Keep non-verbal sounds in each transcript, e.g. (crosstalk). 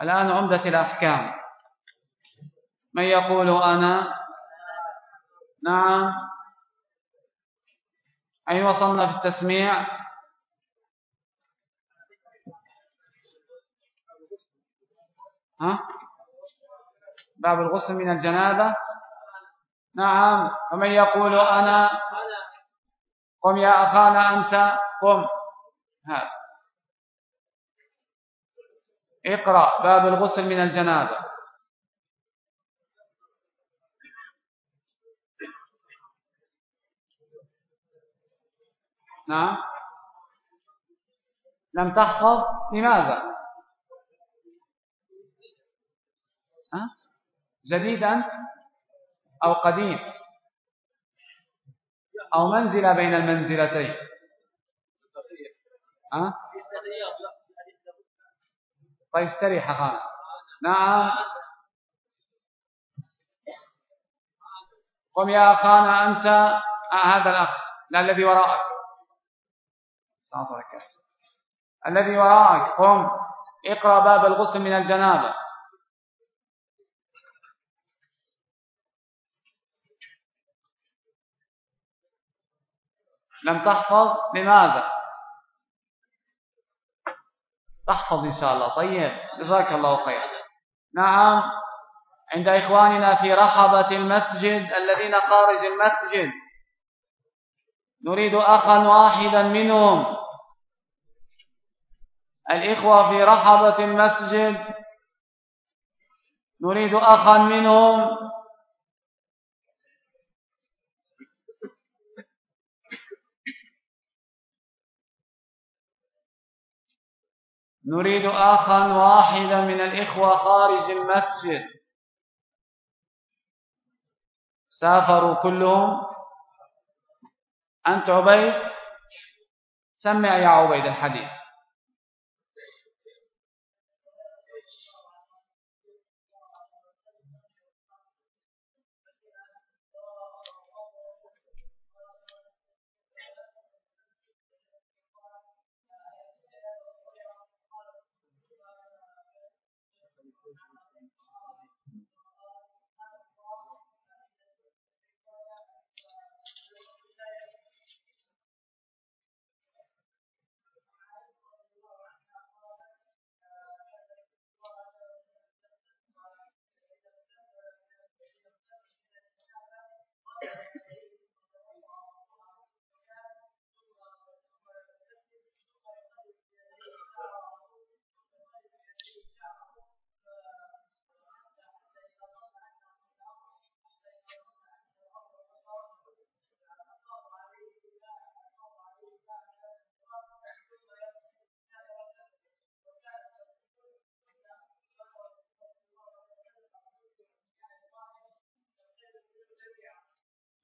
الآن عمدة الأحكام من يقول أنا؟ نعم. أين وصلنا في التسميع؟ ها؟ باب الغسل من الجنابة. نعم. ومن يقول أنا؟ قم يا أخانا أنت. قم. هذا اقرأ باب الغسل من الجنابة. نعم. لم تحفظ؟ لماذا؟ ها؟ جديد أنت؟ أو قديم؟ أو منزلة بين المنزلتين. ها؟ طيب استريح خانا نعم. قم يا أخانا أنت. آه هذا الأخ. لا الذي وراءك. الذي وراءك. قم. اقرأ باب الغسل من الجنابة. لم تحفظ؟ لماذا؟ تحفظ إن شاء الله. طيب جزاك الله خيرا نعم. عند إخواننا في رحبة المسجد الذين خارج المسجد. نريد أخا واحدا منهم. الإخوة في رحبة المسجد. نريد أخا منهم. نريد أخا واحدا من الإخوة خارج المسجد. سافروا كلهم. أنت عبيد؟ سمع يا عبيد الحديث.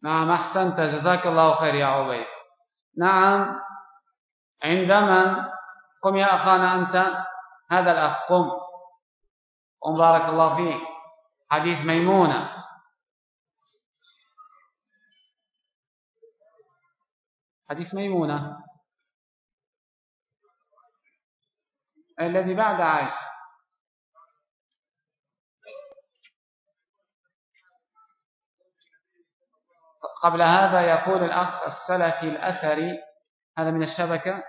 نعم أحسنت جزاك الله خير يا عبيد. نعم عندما قم يا أخانا أنت. هذا الأخ قم. قم بارك الله فيك. حديث ميمونة. حديث ميمونة. الذي بعد عائشة. قبل هذا يقول الأخ السلفي الأثري هذا من الشبكة؟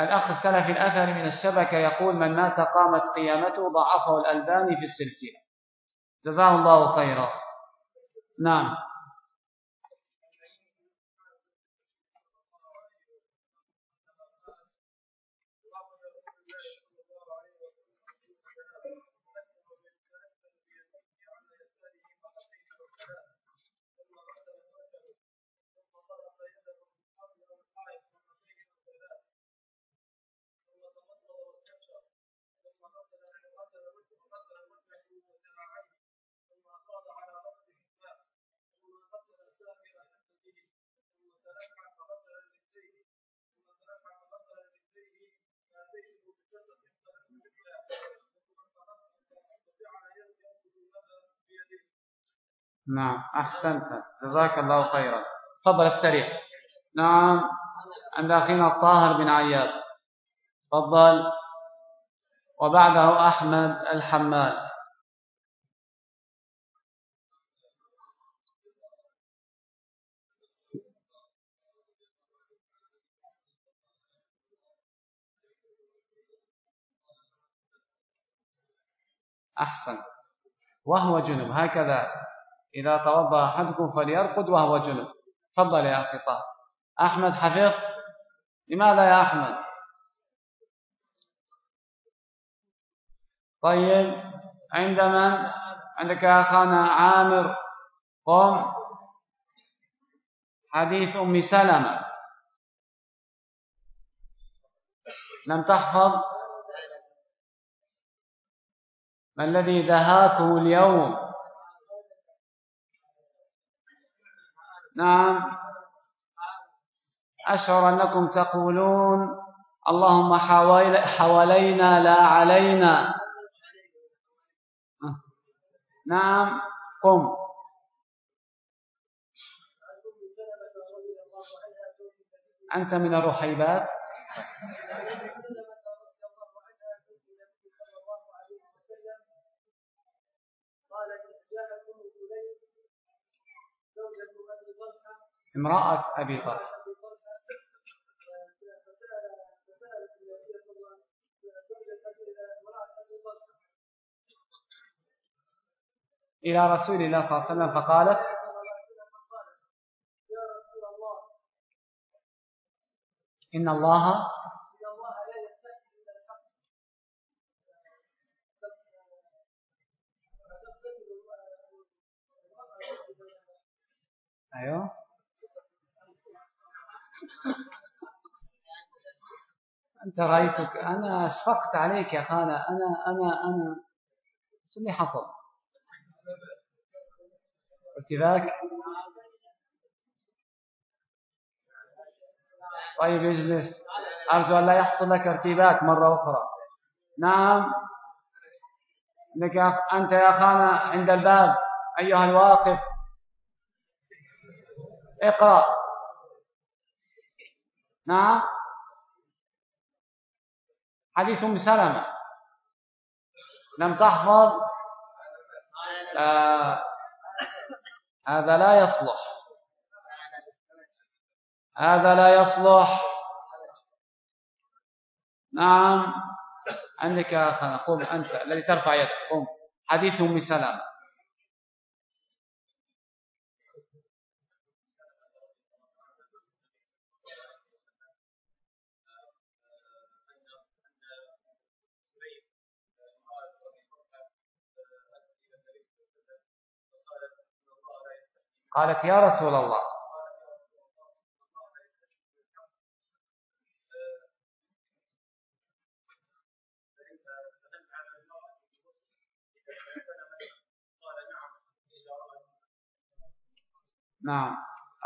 الأخ السلفي الأثري من الشبكة يقول من مات قامت قيامته ضعفه الألباني في السلسلة. جزاه الله خيرا. نعم. نعم أحسنت. جزاك الله خيرا. تفضل السريع نعم عند أخينا الطاهر بن عياد تفضل. وبعده أحمد الحمال أحسن. وهو جنب هكذا. إذا توضأ أحدكم فليرقد وهو جنب. تفضل يا أخي طه أحمد حفظ؟ لماذا يا أحمد؟ طيب عند من؟ عندك يا أخانا عامر. قم. حديث أم سلمة. لم تحفظ؟ ما الذي دهاكم اليوم؟ نعم. أشعر أنكم تقولون اللهم حوالينا لا علينا. نعم. قم. أنت من الرحيبات؟ امرأة أبي طلحة إلى رسول الله صلى الله عليه وسلم فقالت إن الله أيوه. أنت رأيتك أنا أشفقت عليك يا خالة. أنا أنا أنا. شو اللي حصل؟ ارتباك طيب اجلس. أرجو أن لا يحصل لك ارتباك مرة أخرى. نعم. انك أنت يا خانة عند الباب. أيها الواقف. اقرأ. نعم حديث أم سلمة. لم تحفظ؟ آه هذا لا يصلح. هذا لا يصلح. نعم. عندك يا أخنا قم أنت الذي ترفع يدك. قم حديث أم سلمة. قالت يا رسول الله. نعم.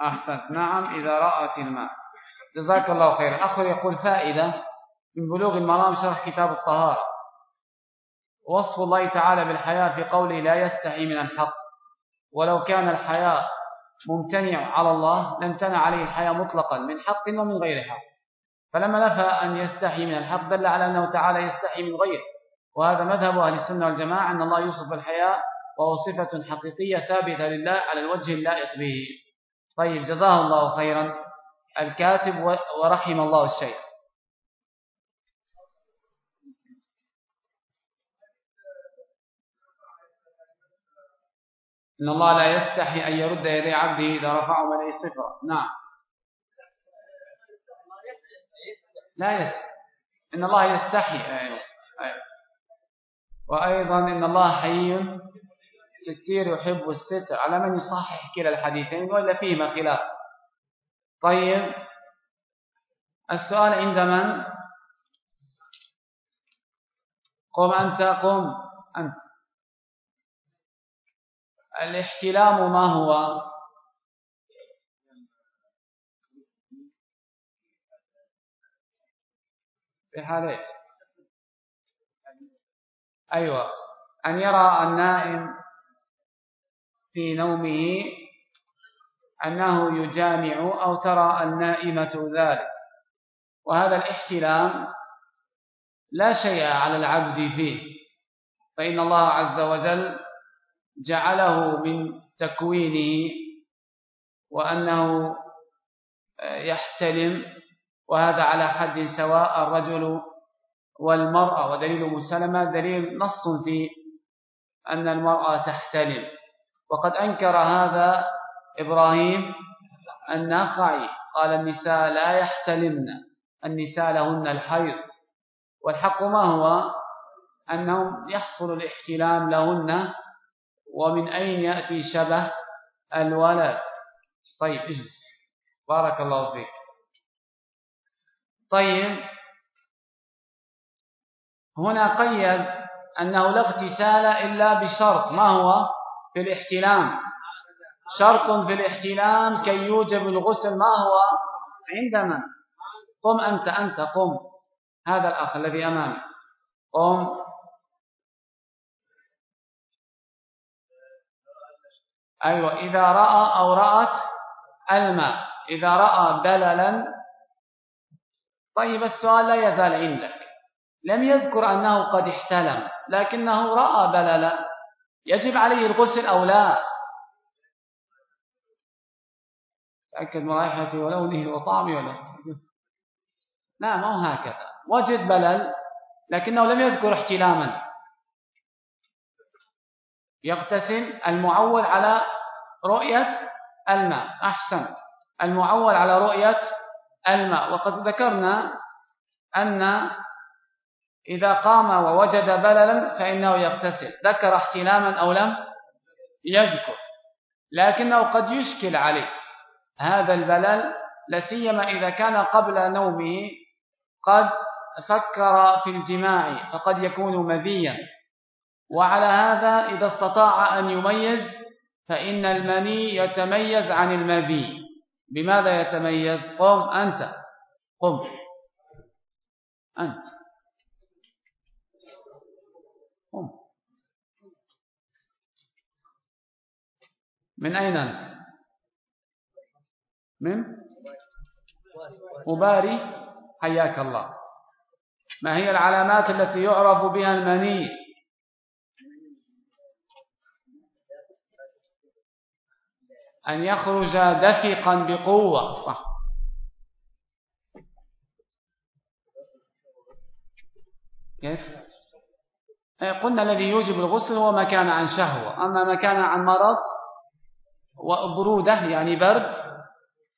أحسنت. نعم إذا رأت الماء. جزاك الله خيرا أخر يقول فائدة. من بلوغ المرام شرح كتاب الطهارة. وصف الله تعالى بالحياة في قوله لا يستحي من الحق. ولو كان الحياء ممتنع على الله لامتنع عليه الحياة مطلقا من حق ومن غير حق فلما نفى أن يستحي من الحق دل على أنه تعالى يستحي من غيره. وهذا مذهب أهل السنة والجماعة أن الله يوصف بالحياء وهو صفة حقيقية ثابتة لله على الوجه اللائق به. طيب جزاه الله خيرا. الكاتب ورحم الله الشيخ. إن الله لا يستحي أن يرد يدي عبده إذا رفعه إليه صفرا نعم. لا يستحي إن الله يستحي أيوة. أيوة. وأيضا إن الله حي ستير يحب الستر. على من يصحح كلا الحديثين؟ وإلا فيهما خلاف. طيب. السؤال عند من؟ قم أنت قم أنت. الاحتلام ما هو؟ في حالات أيوة. أن يرى النائم في نومه أنه يجامع أو ترى النائمة ذلك. وهذا الاحتلام لا شيء على العبد فيه. فإن الله عز وجل جعله من تكوينه وأنه يحتلم وهذا على حد سواء الرجل والمرأة. ودليل مسلمة دليل نص في أن المرأة تحتلم. وقد أنكر هذا إبراهيم الناخعي قال النساء لا يحتلمن النساء لهن الحيض. والحق ما هو؟ أنهم يحصل الاحتلام لهن ومن أين يأتي شبه الولد؟ طيب اجلس بارك الله فيك. طيب هنا قيد أنه لا اغتسال إلا بشرط. ما هو؟ في الاحتلام. شرط في الاحتلام كي يوجب الغسل. ما هو؟ عندما قم أنت أنت قم. هذا الأخ الذي أمامي قم. أيوة إذا رأى أو رأت الماء. إذا رأى بللا طيب السؤال لا يزال عندك. لم يذكر أنه قد احتلم لكنه رأى بللا يجب عليه الغسل أو لا؟ تأكد من رائحته ولونه وطعمه ولا لا ما هو هكذا. وجد بلل لكنه لم يذكر احتلاما. يغتسل المعول على رؤية الماء. أحسن. المعول على رؤية الماء. وقد ذكرنا أن إذا قام ووجد بللا فإنه يغتسل. ذكر احتلاما أو لم يذكر. لكنه قد يشكل عليه. هذا البلل لسيما إذا كان قبل نومه قد فكر في الجماع فقد يكون مذيا. وعلى هذا إذا استطاع أن يميز فإن المني يتميز عن المذي. بماذا يتميز؟ قم أنت. قم. أنت. قم. من أين أنت؟ من؟ أباري حياك الله. ما هي العلامات التي يعرف بها المني؟ أن يخرج دفقا بقوة. صح. كيف؟ إيه، قلنا الذي يوجب الغسل هو ما كان عن شهوة. أما ما كان عن مرض وبرودة يعني برد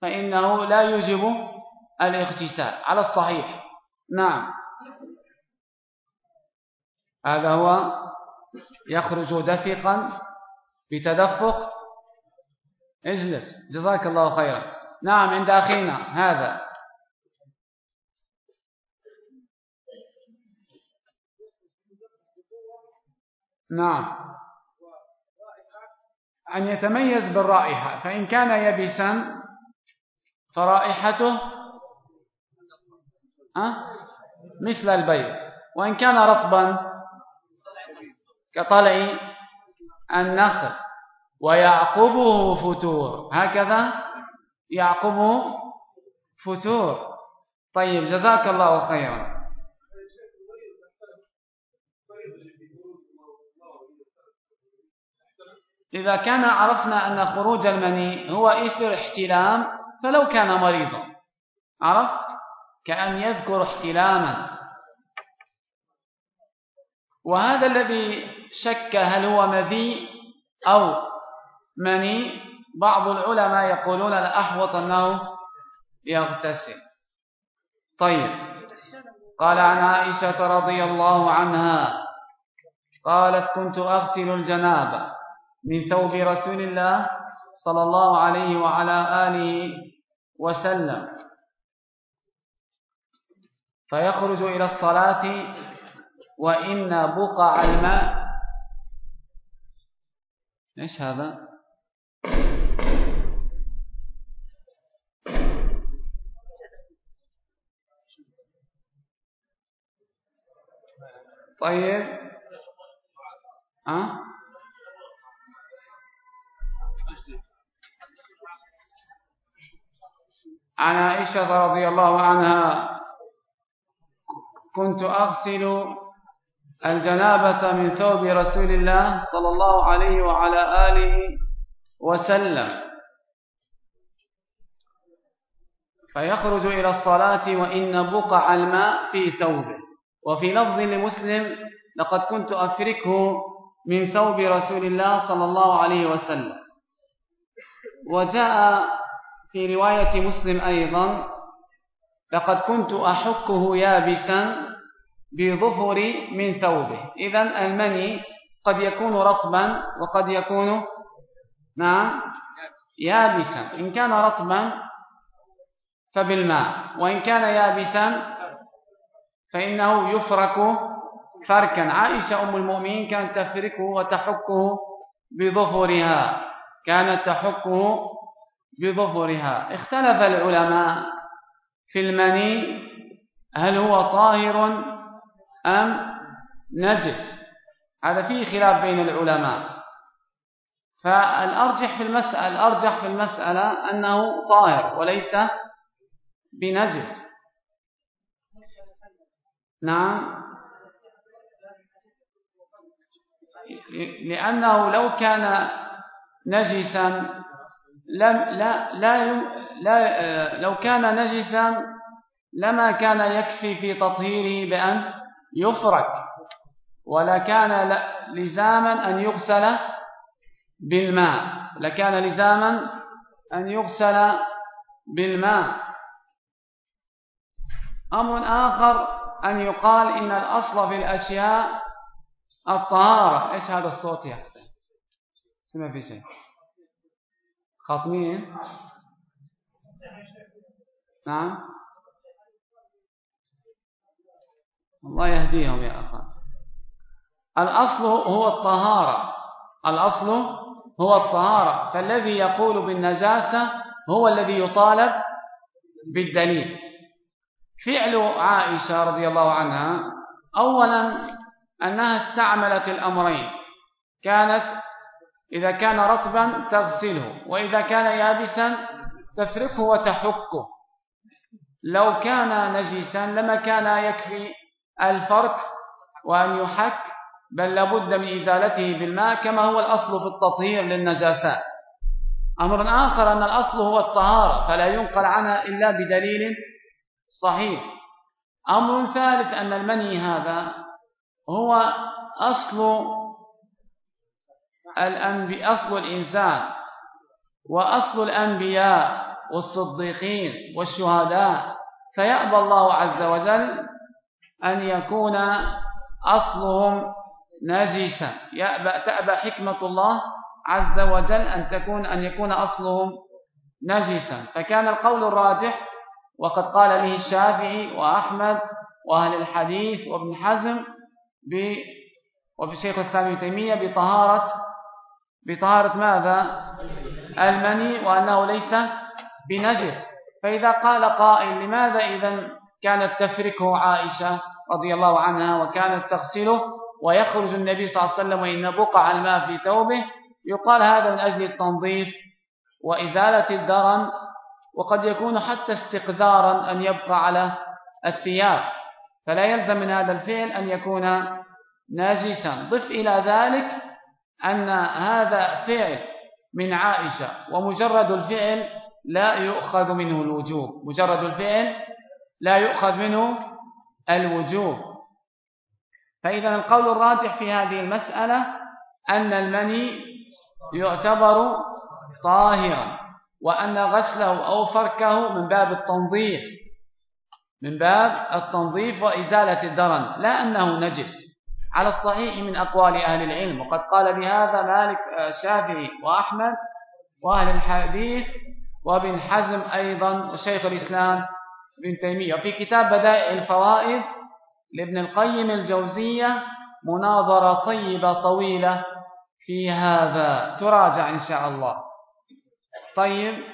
فإنه لا يوجب الاغتسال. على الصحيح. نعم. هذا هو يخرج دفقا بتدفق اجلس جزاك الله خيرا. نعم عند أخينا هذا. نعم. أن يتميز بالرائحة. فإن كان يبسا فرائحته مثل البيض وإن كان رطبا كطلع النخل. ويعقبه فتور. هكذا يعقبه فتور. طيب جزاك الله خيرا. إذا كان عرفنا أن خروج المني هو إثر احتلام فلو كان مريضا. عرفت؟ كأن يذكر احتلاما. وهذا الذي شك هل هو مذي أو مني بعض العلماء يقولون الأحوط أنه يغتسل. طيب. قال عن عائشة رضي الله عنها قالت كنت أغسل الجنابة من ثوب رسول الله صلى الله عليه وعلى آله وسلم. فيخرج إلى الصلاة وإن بقع الماء. إيش هذا؟ طيب. ها؟ عن عائشة رضي الله عنها كنت أغسل الجنابة من ثوب رسول الله صلى الله عليه وعلى آله وسلم. فيخرج إلى الصلاة وإن بقع الماء في ثوبه. وفي لفظ لمسلم لقد كنت أفركه من ثوب رسول الله صلى الله عليه وسلم. وجاء في رواية مسلم أيضا لقد كنت أحكه يابسا بظفري من ثوبه. إذا المني قد يكون رطبا وقد يكون نعم يابسا. إن كان رطبا فبالماء وإن كان يابسا فإنه يفرك فركا. عائشة أم المؤمنين كانت تفركه وتحكه بظفرها. كانت تحكه بظفرها. اختلف العلماء في المني هل هو طاهر أم نجس. هذا فيه خلاف بين العلماء. فالأرجح في المسألة الأرجح في المسألة أنه طاهر وليس بنجس. نعم. لأنه لو كان نجسا لم لا لا لا لو كان نجسا لما كان يكفي في تطهيره بأن يفرك ولا كان لزاما أن يغسل بالماء. لكان لزاما أن يغسل بالماء. أمر آخر أن يقال إن الأصل في الأشياء الطهارة. إيش هذا الصوت يا حسين؟ سمع في شيء. خاطمين نعم. الله يهديهم يا أخوان الأصل هو الطهارة. الأصل هو الطهارة. فالذي يقول بالنجاسة هو الذي يطالب بالدليل. فعل عائشة رضي الله عنها أولا أنها استعملت الأمرين. كانت إذا كان رطبا تغسله وإذا كان يابسا تفركه وتحكه. لو كان نجسا لما كان يكفي الفرك وأن يحك بل لابد من إزالته بالماء كما هو الأصل في التطهير للنجاسات أمر آخر أن الأصل هو الطهارة فلا ينقل عنها إلا بدليل صحيح. أمر ثالث أن المني هذا هو أصل الأنبياء أصل الإنسان وأصل الأنبياء والصديقين والشهداء. فيأبى الله عز وجل أن يكون أصلهم نجسا. يأبى تأبى حكمة الله عز وجل أن تكون أن يكون أصلهم نجسا. فكان القول الراجح وقد قال به الشافعي وأحمد وأهل الحديث وابن حزم ب وفي الشيخ الإسلام تيمية بطهارة بطهارة ماذا؟ المني وأنه ليس بنجس. فإذا قال قائل لماذا إذا كانت تفركه عائشة رضي الله عنها وكانت تغسله ويخرج النبي صلى الله عليه وسلم وإن بقع الماء في ثوبه؟ يقال هذا من أجل التنظيف وإزالة الدرن وقد يكون حتى استقذارا أن يبقى على الثياب. فلا يلزم من هذا الفعل أن يكون ناجسا. ضف إلى ذلك أن هذا فعل من عائشة ومجرد الفعل لا يؤخذ منه الوجوب. مجرد الفعل لا يؤخذ منه الوجوب. فإذا القول الراجح في هذه المسألة أن المني يعتبر طاهرا. وأن غسله أو فركه من باب التنظيف. من باب التنظيف وإزالة الدرن. لا أنه نجس. على الصحيح من أقوال أهل العلم. وقد قال بهذا مالك الشافعي آه، وأحمد وأهل الحديث وابن حزم أيضا وشيخ الإسلام ابن تيمية. وفي كتاب بدائع الفوائد لابن القيم الجوزية مناظرة طيبة طويلة في هذا. تراجع إن شاء الله. طيب.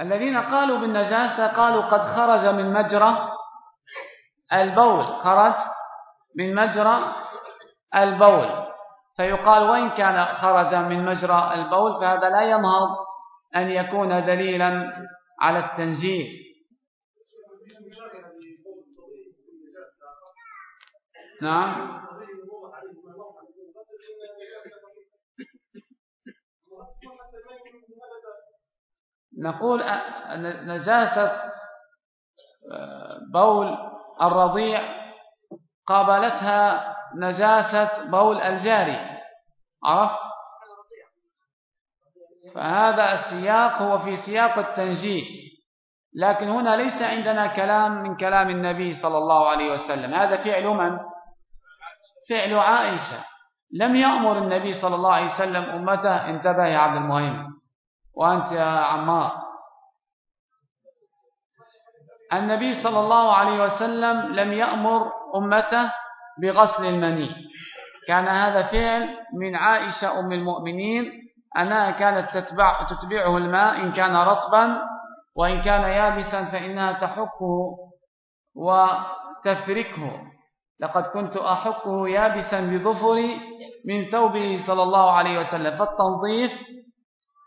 الذين قالوا بالنجاسة قالوا قد خرج من مجرى البول. خرج من مجرى البول. فيقال وإن كان خرج من مجرى البول فهذا لا ينهض أن يكون دليلا على التنزيل نعم. نقول نجاسة آه، بول الرضيع قابلتها نجاسة بول الجاري. عرفت؟ فهذا السياق هو في سياق التنجيس لكن هنا ليس عندنا كلام من كلام النبي صلى الله عليه وسلم. هذا فعل من؟ فعل عائشة. لم يأمر النبي صلى الله عليه وسلم أمته انتبه يا عبد المهم. وأنت يا عمار. النبي صلى الله عليه وسلم لم يأمر أمته بغسل المني. كان هذا فعل من عائشة أم المؤمنين أنها كانت تتبع تتبعه الماء إن كان رطبا وإن كان يابسا فإنها تحكه وتفركه. لقد كنت أحكه يابسا بظفري من ثوبه صلى الله عليه وسلم. فالتنظيف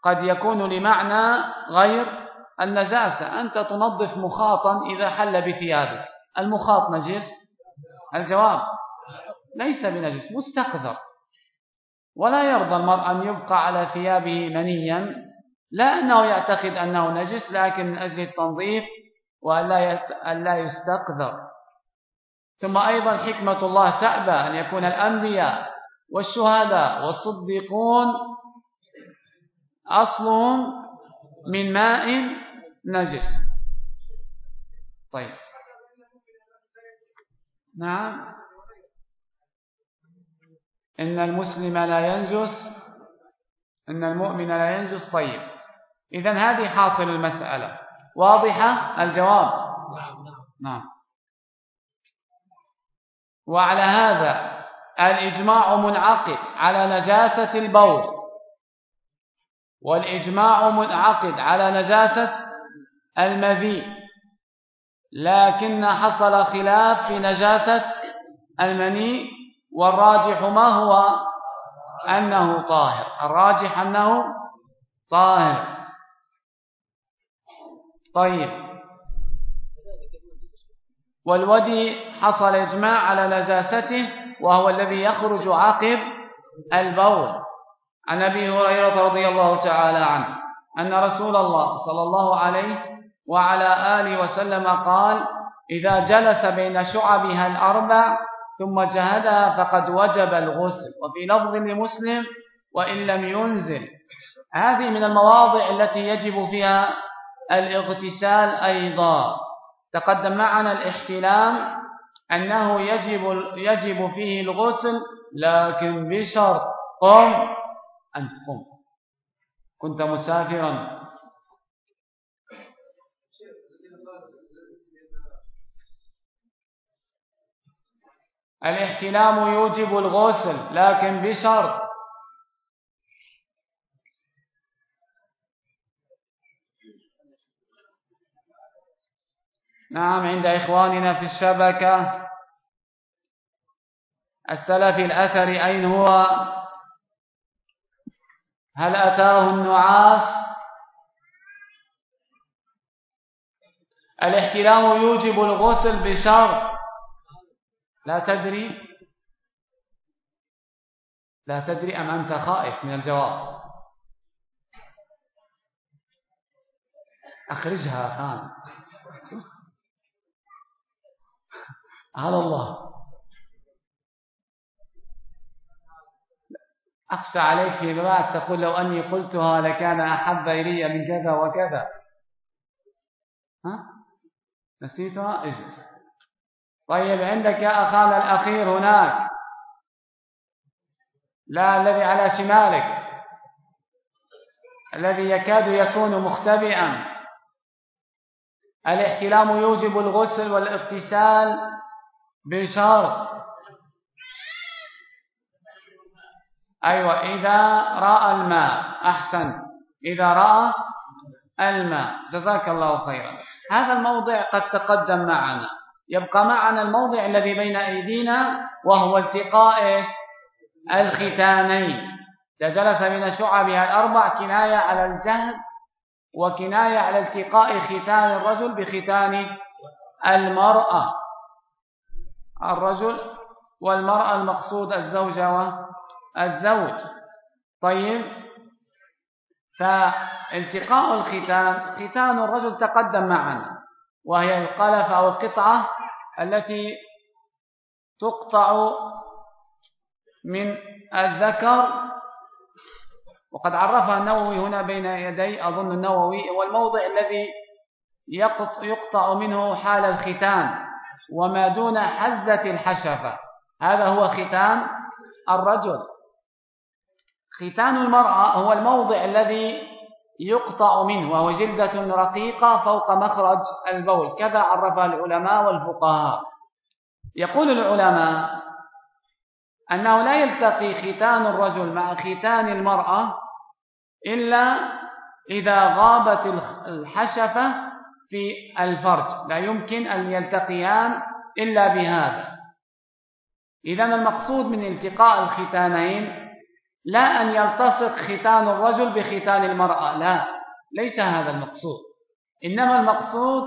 قد يكون لمعنى غير النجاسة أنت تنظف مخاطا إذا حل بثيابك. المخاط نجس الجواب ليس بنجس مستقذر. ولا يرضى المرء أن يبقى على ثيابه منيا لا أنه يعتقد أنه نجس لكن من أجل التنظيف وألا يستقذر. ثم أيضا حكمة الله تأبى أن يكون الأنبياء والشهداء والصديقون أصلهم من ماء نجس. طيب. نعم. إن المسلم لا ينجس إن المؤمن لا ينجس. طيب. إذا هذه حاصل المسألة. واضحة الجواب؟ نعم. وعلى هذا الإجماع منعقد على نجاسة البول. والإجماع منعقد على نجاسة المذي لكن حصل خلاف في نجاسة المني والراجح ما هو؟ أنه طاهر. الراجح أنه طاهر. طيب. والودي حصل إجماع على نجاسته وهو الذي يخرج عقب البول. عن أبي هريرة رضي الله تعالى عنه أن رسول الله صلى الله عليه وعلى آله وسلم قال إذا جلس بين شعبها الأربع ثم جهدها فقد وجب الغسل وفي لفظ لمسلم وإن لم ينزل. هذه من المواضع التي يجب فيها الاغتسال أيضا. تقدم معنا الاحتلام أنه يجب, يجب فيه الغسل لكن بشرط. قم. أن تقم كنت مسافرا. الاحتلام يوجب الغسل لكن بشرط. نعم عند إخواننا في الشبكة. السلف الأثر أين هو؟ هل أتاه النعاس؟ الاحتلام يوجب الغسل بشرط. لا تدري؟ لا تدري أم أنت خائف من الجواب. أخرجها خان. على الله. أخشى عليك في بعد تقول لو أني قلتها لكان أحب إلي من كذا وكذا. ها؟ نسيتها؟ اجلس طيب عندك يا أخانا الأخير هناك. لا الذي على شمالك. الذي يكاد يكون مختبئا. الاحتلام يوجب الغسل والاغتسال بشرط. أيوة إذا رأى الماء أحسن. إذا رأى الماء. جزاك الله خيرا. هذا الموضع قد تقدم معنا. يبقى معنا الموضع الذي بين أيدينا وهو التقاء الختانين. جلس من شعبها الأربع كناية على الجهل وكناية على التقاء ختان الرجل بختان المرأة. الرجل والمرأة المقصود الزوجة والزوج طيب. فالتقاء الختان ختان الرجل تقدم معنا وهي القلف أو القطعة التي تقطع من الذكر. وقد عرفها النووي هنا بين يدي أظن النووي هو الموضع الذي يقطع منه حال الختان وما دون حزة الحشفة. هذا هو ختان الرجل. ختان المرأة هو الموضع الذي يقطع منه وهو جلدة رقيقة فوق مخرج البول. كذا عرفها العلماء والفقهاء. يقول العلماء أنه لا يلتقي ختان الرجل مع ختان المرأة إلا إذا غابت الحشفة في الفرج. لا يمكن أن يلتقيان إلا بهذا. إذا المقصود من التقاء الختانين لا أن يلتصق ختان الرجل بختان المرأة. لا ليس هذا المقصود. إنما المقصود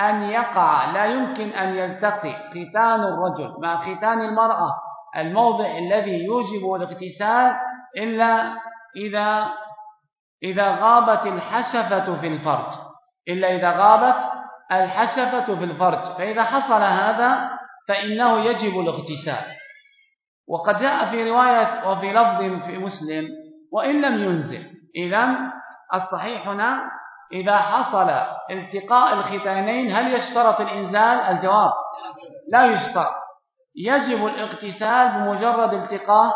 أن يقع لا يمكن أن يلتقي ختان الرجل مع ختان المرأة الموضع الذي يوجب الاغتسال إلا إذا إذا غابت الحشفة في الفرج. إلا إذا غابت الحشفة في الفرج. فإذا حصل هذا فإنه يجب الاغتسال. وقد جاء في رواية وفي لفظ في مسلم وإن لم ينزل. إذا الصحيح هنا إذا حصل التقاء الختانين هل يشترط الإنزال؟ الجواب لا يشترط. يجب الاغتسال بمجرد التقاء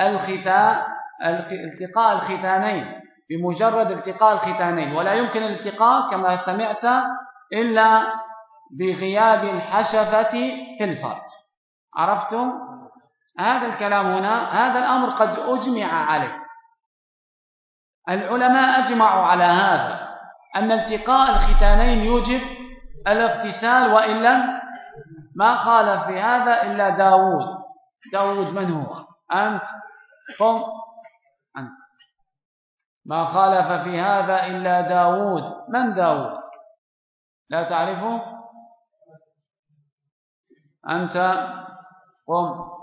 الختان التقاء الختانين بمجرد التقاء الختانين. ولا يمكن الالتقاء كما سمعت إلا بغياب الحشفة في الفرج. عرفتم؟ هذا الكلام هنا هذا الأمر قد أجمع عليه. العلماء أجمعوا على هذا أن التقاء الختانين يوجب الاغتسال وإن لم ما قال في هذا إلا داود داود من هو؟ أنت. قم. أنت. ما خالف في هذا إلا داود من داود لا تعرفه؟ أنت. قم.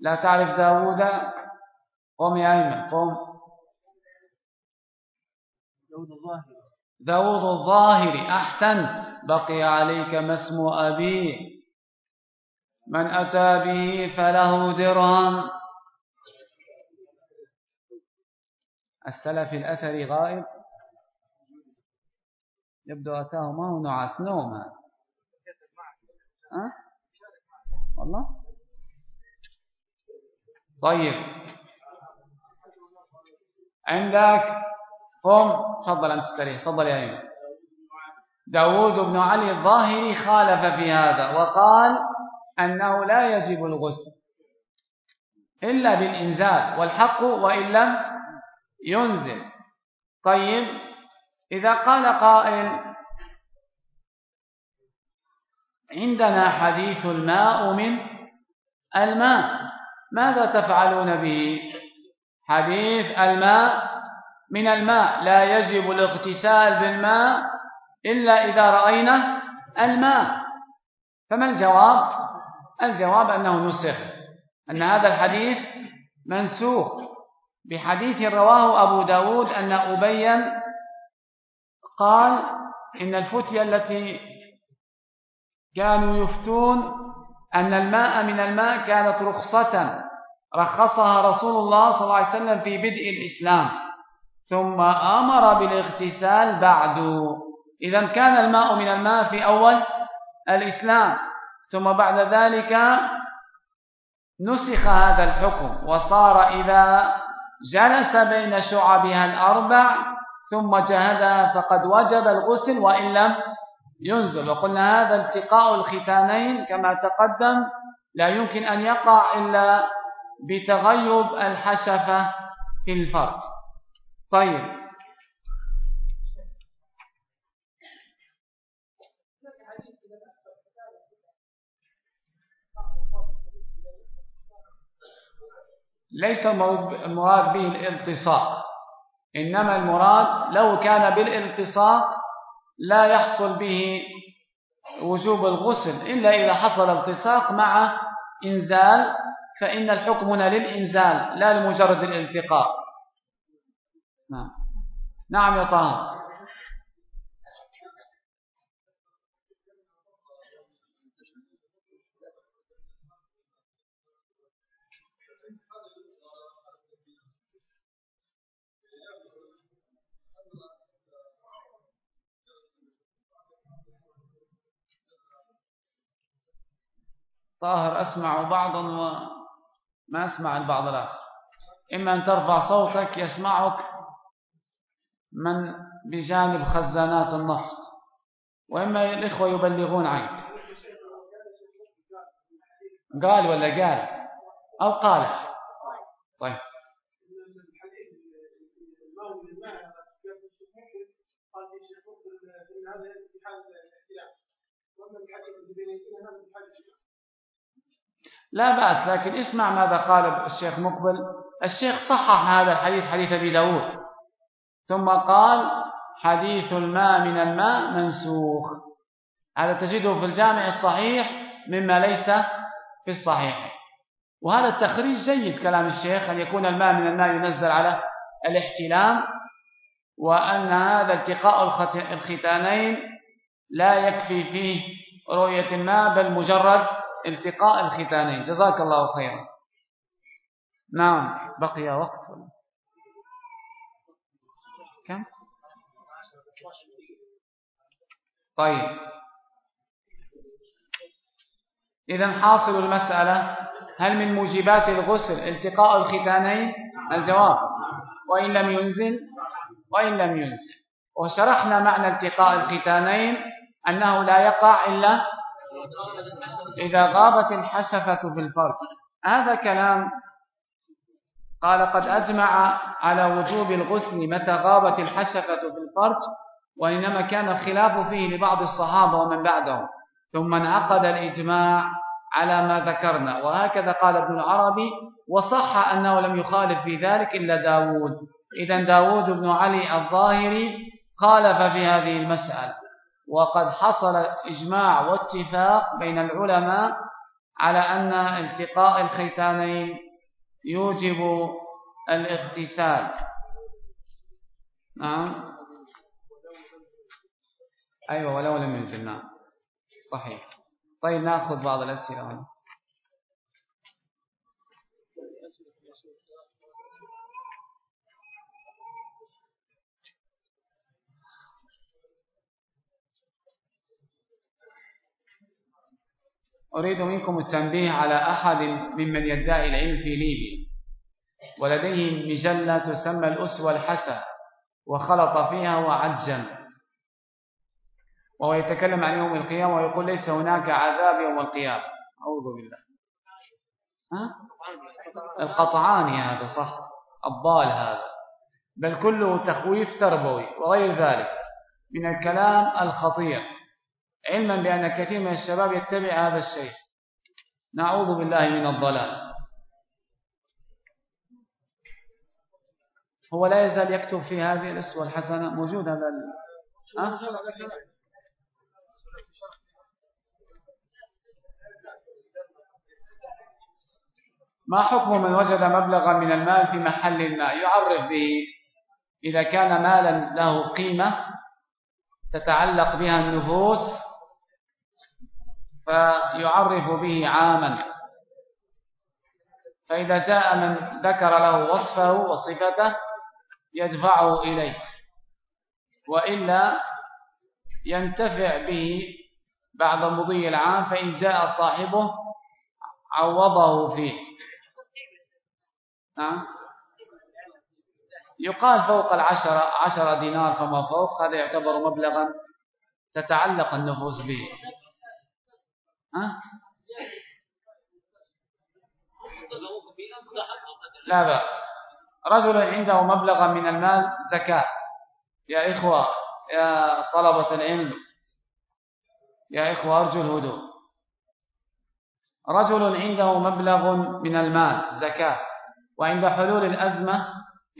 لا تعرف داود قم يا أيمن قم داود الظاهري. داود الظاهري أحسن. بقي عليك ما اسم أبيه. من أتى به فله درهم. السلف الأثري غائب. يبدو أتاه ما هو نعاس نوم هذا أه؟ والله. طيب. عندك قم. تفضل أنت تستريح تفضل يا أيمن داود بن علي الظاهري خالف في هذا وقال أنه لا يجب الغسل إلا بالإنزال والحق وإن لم ينزل. طيب. إذا قال قائل عندنا حديث الماء من الماء. ماذا تفعلون به؟ حديث الماء. من الماء لا يجب الاغتسال بالماء إلا إذا رأينا الماء. فما الجواب؟ الجواب أنه نسخ أن هذا الحديث منسوخ. بحديث رواه أبو داود أن أبين قال إن الفتية التي كانوا يفتون أن الماء من الماء كانت رخصة. رخصها رسول الله صلى الله عليه وسلم في بدء الإسلام. ثم أمر بالاغتسال بعد. إذا كان الماء من الماء في أول الإسلام. ثم بعد ذلك نسخ هذا الحكم. وصار إذا جلس بين شعبها الأربع ثم جهدها فقد وجب الغسل وإن لم ينزل. وقلنا هذا التقاء الختانين كما تقدم لا يمكن أن يقع إلا بتغيب الحشفة في الفرد طيب. ليس المراد به الالتصاق. إنما المراد لو كان بالالتصاق لا يحصل به وجوب الغسل إلا إذا حصل التصاق مع إنزال فإن الحكم هنا للإنزال لا لمجرد الالتقاء. نعم. نعم يا طه طاهر أسمع بعضا وما أسمع البعض الآخر. إما أن ترفع صوتك يسمعك من بجانب خزانات النفط وإما الإخوة يبلغون عنك. قال ولا قال؟ أو قال. طيب. لا بأس لكن اسمع ماذا قال الشيخ مقبل. الشيخ صحح هذا الحديث حديث أبي داود. ثم قال حديث الماء من الماء منسوخ. هذا تجده في الجامع الصحيح مما ليس في الصحيح. وهذا التخريج جيد كلام الشيخ أن يكون الماء من الماء ينزل على الاحتلام وأن هذا التقاء الختانين لا يكفي فيه رؤية الماء بل مجرد التقاء الختانين جزاك الله خيرا. نعم بقي وقت. كم؟ طيب. إذا حاصل المسألة. هل من موجبات الغسل التقاء الختانين الجواب. وإن لم ينزل وإن لم ينزل. وشرحنا معنى التقاء الختانين أنه لا يقع إلا إذا غابت الحشفة في الفرج هذا كلام قال قد أجمع على وجوب الغسل متى غابت الحشفة في الفرج وإنما كان الخلاف فيه لبعض الصحابة ومن بعدهم. ثم انعقد الإجماع على ما ذكرنا. وهكذا قال ابن العربي وصح أنه لم يخالف في ذلك إلا داود إذا داود بن علي الظاهري خالف في هذه المسألة. وقد حصل إجماع واتفاق بين العلماء على أن التقاء الختانين يوجب الاغتسال. نعم. أيوة ولو لم ينزل. نعم. صحيح. طيب نأخذ بعض الأسئلة هنا. أريد منكم التنبيه على أحد ممن يدعي العلم في ليبيا. ولديه مجلة تسمى الأسوة الحسن وخلط فيها وعجم. وهو يتكلم عن يوم القيامة ويقول ليس هناك عذاب يوم القيامة. أعوذ بالله. ها؟ القطعاني هذا صح؟ الضال هذا. بل كله تخويف تربوي وغير ذلك. من الكلام الخطير. علما بأن كثير من الشباب يتبع هذا الشيء. نعوذ بالله من الضلال. هو لا يزال يكتب في هذه الأسوة الحسنة. موجود هذا أه؟ ما حكم من وجد مبلغا من المال في محل الماء يعرف به؟ إذا كان مالا له قيمة تتعلق بها النفوس فيعرف به عاما. فإذا جاء من ذكر له وصفه وصفته يدفعه إليه وإلا ينتفع به بعد مضي العام فإن جاء صاحبه عوضه فيه. نعم. يقال فوق العشرة عشرة دينار فما فوق هذا يعتبر مبلغا تتعلق النفوس به. ها؟ لا بأس رجل عنده مبلغا من المال زكاة. يا إخوة يا طلبة العلم. يا إخوة أرجو الهدوء. رجل عنده مبلغ من المال زكاة وعند حلول الأزمة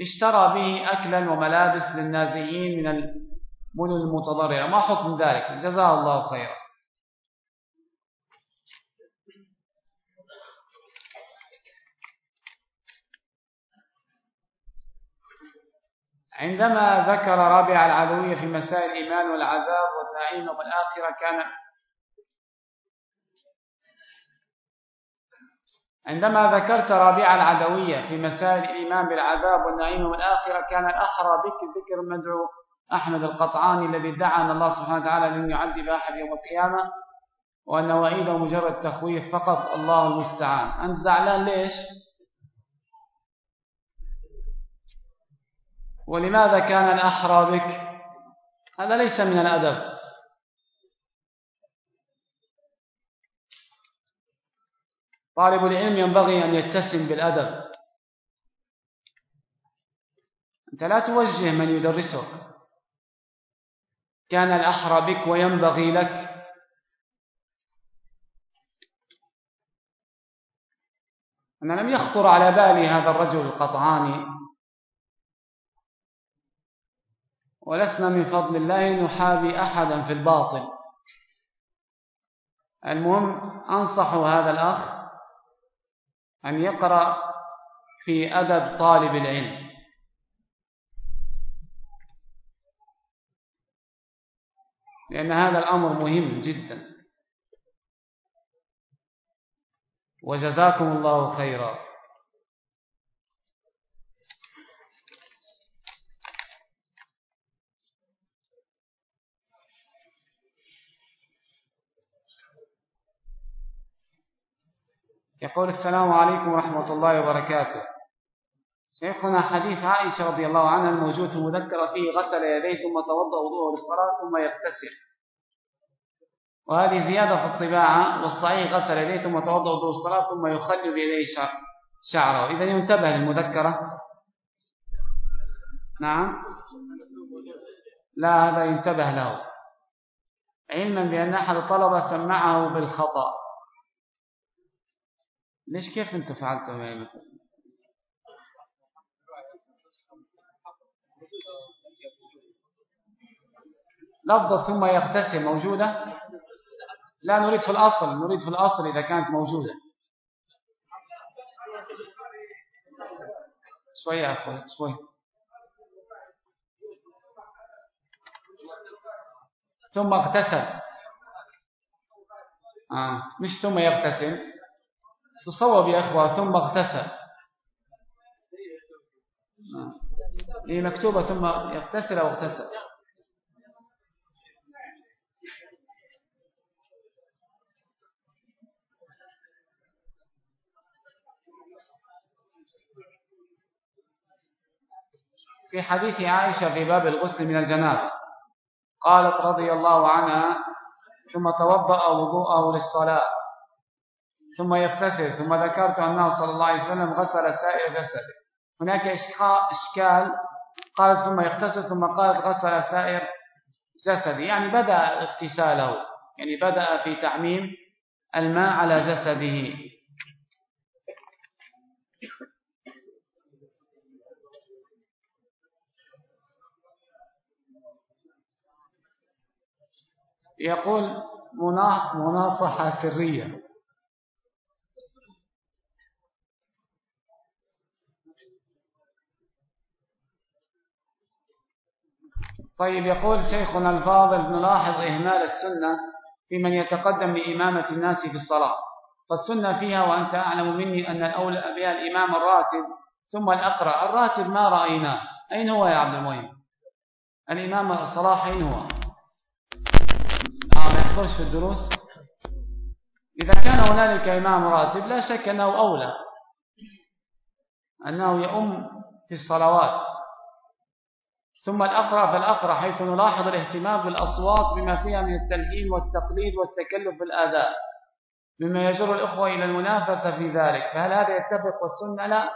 اشترى به أكلا وملابس للنازيين من المدن المتضررة. ما حكم ذلك؟ جزاه الله خيرا. عندما ذكر رابع العدوية في مسائل الإيمان والعذاب والنعيم والآخرة كان عندما ذكرت رابع العدوية في مسائل الإيمان بالعذاب والنعيم والآخرة كان الأحرى بك ذكر مدعو أحمد القطعاني الذي ادعى أن الله سبحانه وتعالى لن يعذب أحد يوم القيامة وأن وعيده مجرد تخويف فقط الله المستعان. أنت زعلان ليش؟ ولماذا كان الأحرى بك؟ هذا ليس من الأدب. طالب العلم ينبغي أن يتسم بالأدب. أنت لا توجه من يدرسك. كان الأحرى بك وينبغي لك. أنا لم يخطر على بالي هذا الرجل القطعاني ولسنا من فضل الله نحابي أحدا في الباطل. المهم أنصح هذا الأخ أن يقرأ في أدب طالب العلم. لأن هذا الأمر مهم جدا. وجزاكم الله خيرا. يقول السلام عليكم ورحمة الله وبركاته. شيخنا حديث عائشة رضي الله عنها الموجود في المذكرة فيه غسل يديه ثم توضأ وضوءه للصلاة ثم يغتسل. وهذه زيادة في الطباعة والصحيح غسل يديه ثم توضأ وضوء الصلاة ثم يخلي بيديه شعره. إذا ينتبه للمذكرة. نعم. لا هذا ينتبه له. علما بأن أحد الطلبة سمعه بالخطأ. ليش كيف أنت فعلتم يا مثل لفظة ثم يغتسل موجودة؟ لا نريد في الأصل نريد في الأصل إذا كانت موجودة. شوية يا أخوي شوي. ثم اغتسل. آه. مش ثم يغتسل. تصوب يا أخوة ثم اغتسل. آه. هي مكتوبة ثم يغتسل أو اغتسل في حديث عائشة في باب الغسل من الجنابة قالت رضي الله عنها ثم توضأ وضوءه للصلاة. ثم يغتسل ثم ذكرت أنه صلى الله عليه وسلم غسل سائر جسده. هناك إشكال قال ثم يغتسل ثم قال غسل سائر جسده. يعني بدأ اغتساله يعني بدأ في تعميم الماء على جسده. يقول مناصحة سرية. طيب يقول شيخنا الفاضل نلاحظ إهمال السنة في من يتقدم لإمامة الناس في الصلاة. فالسنة فيها وأنت أعلم مني أن الأولى بها الإمام الراتب ثم الأقرأ. الراتب ما رأيناه؟ أين هو يا عبد المعين؟ الإمام الصلاح أين هو؟ آه ما يحضرش في الدروس. إذا كان هنالك إمام راتب لا شك أنه أولى. أنه يؤم في الصلوات. ثم الأقرأ فالأقرأ حيث نلاحظ الاهتمام بالأصوات بما فيها من التلحين والتقليد والتكلف بالآداء مما يجر الأخوة إلى المنافسة في ذلك. فهل هذا يتفق والسنة لا؟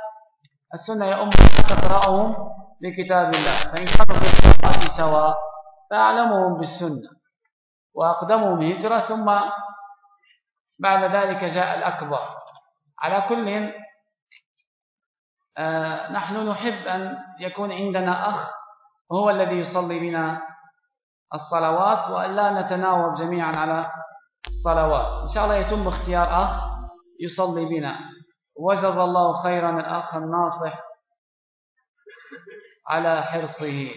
السنة يا أم تقرأهم لكتاب الله. فإن كانوا في القراءة سواء فأعلمهم بالسنة وأقدمهم هجرة ثم بعد ذلك جاء الأكبر. على كل آه نحن نحب أن يكون عندنا أخ هو الذي يصلي بنا الصلوات وأن لا نتناوب جميعا على الصلوات. إن شاء الله يتم اختيار أخ يصلي بنا. وجز الله خيرا الأخ الناصح على حرصه.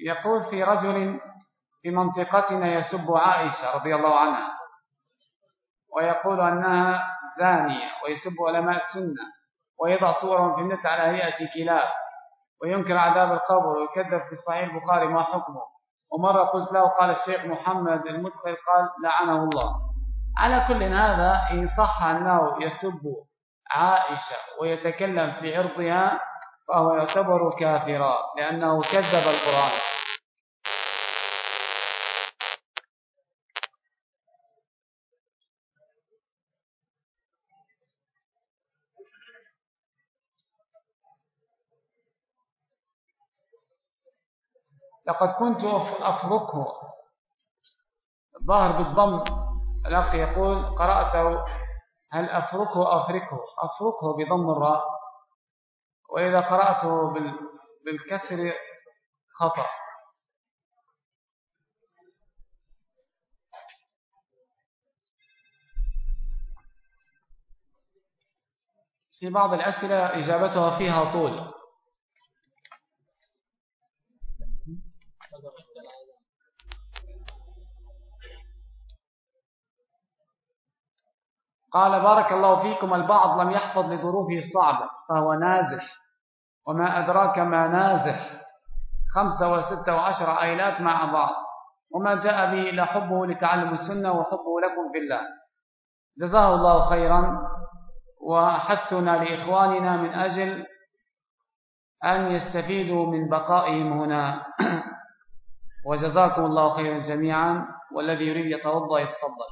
يقول في رجل في منطقتنا يسب عائشة رضي الله عنها. ويقول أنها زانية ويسب علماء السنة ويضع صورهم في النت على هيئة كلاب وينكر عذاب القبر ويكذب في صحيح البخاري ما حكمه. ومرة قلت له قال الشيخ محمد المدخل قال لعنه الله. على كل هذا إن صح أنه يسب عائشة ويتكلم في عرضها فهو يعتبر كافرا لأنه كذب القرآن. لقد كنت أفركه. الظاهر بالضم. الأخ يقول قرأته هل أفركه أفركه؟ أفركه بضم الراء. وإذا قرأته بالكسر خطأ. في بعض الأسئلة إجابتها فيها طول. قال بارك الله فيكم البعض لم يحفظ لظروفه الصعبة فهو نازح. وما أدراك ما نازح. خمسة وستة وعشر آيلات مع بعض. وما جاء به إلا حبه لتعلم السنة وحبه لكم في الله. جزاه الله خيرا. وحثنا لإخواننا من أجل أن يستفيدوا من بقائهم هنا. (clears throat) وجزاكم الله خيرا جميعا والذي يريد يتوضأ يتفضل.